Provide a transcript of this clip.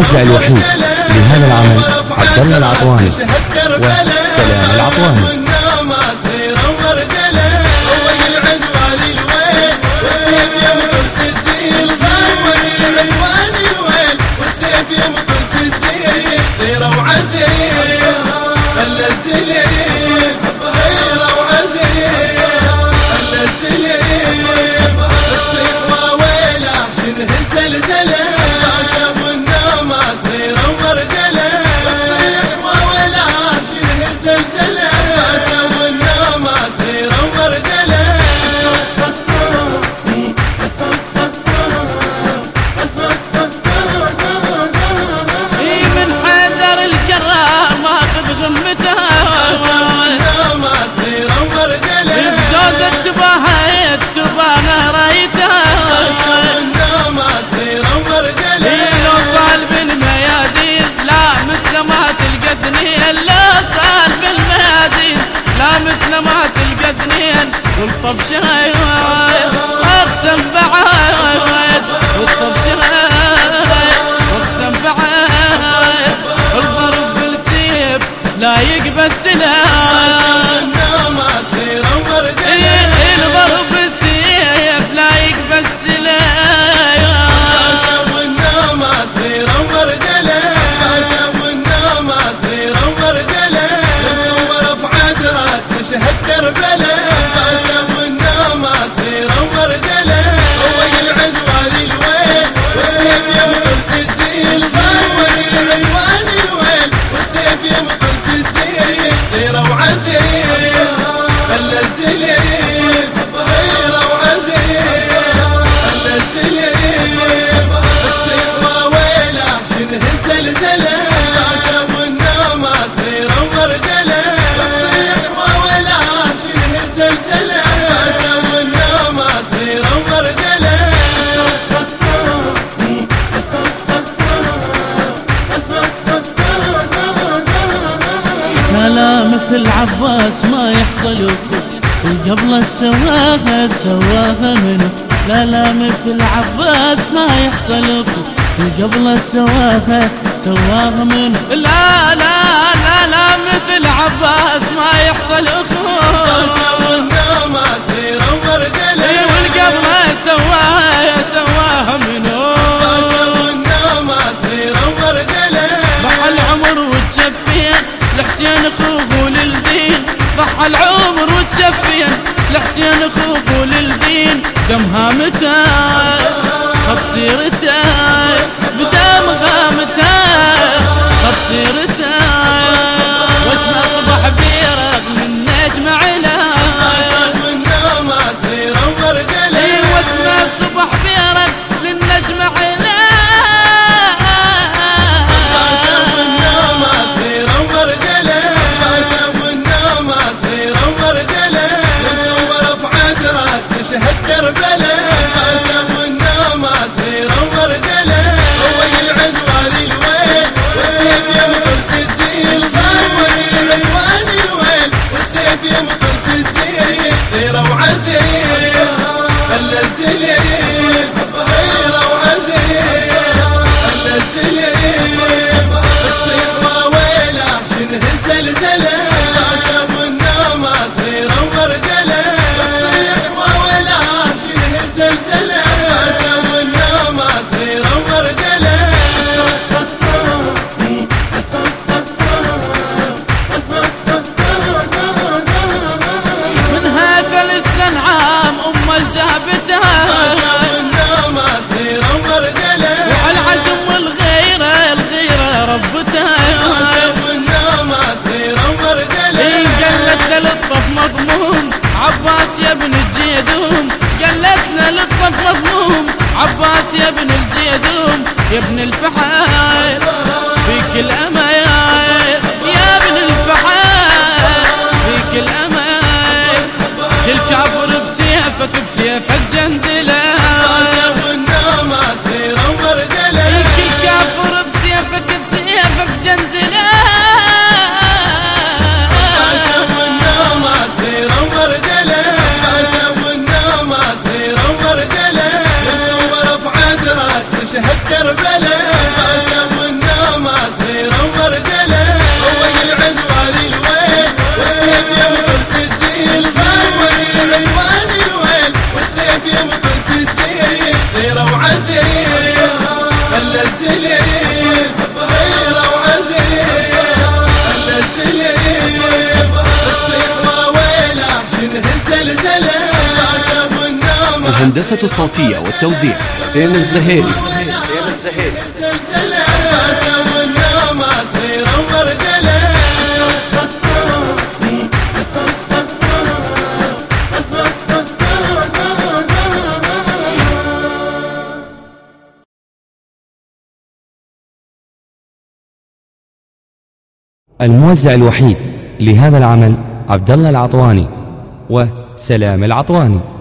الموزع الوحيد لهذا العمل عبد الله العطواني. وسلام العطواني. والطف شايد أقسم بعايد والطف شايد أقسم بعايد الضرب بالسيف لا يقبل لا مثل عباس ما يحصل وقبل سواها سواها منه لا لا مثل عباس ما يحصل وقبل سواها سواها منه لا لا لا لا لحسين أخوه للدين ضحى العمر وتشفين. لحسين أخوه للدين دمها متى خط سيرته بدم غامته خط سيرته. عباس يا ابن الجيدوم يا ابن الفحال فيك الأمايل يا ابن الفحال فيك الأمايل الكافر بسيفك بسيفك جندله صغيرة أول والسيف أول والسيف غيرة خلى غيرة خلى واويلة الزلزلة الهندسة الصوتية والتوزيع حسين الزهيري. الموزع الوحيد لهذا العمل عبد الله العطواني وسلام العطواني.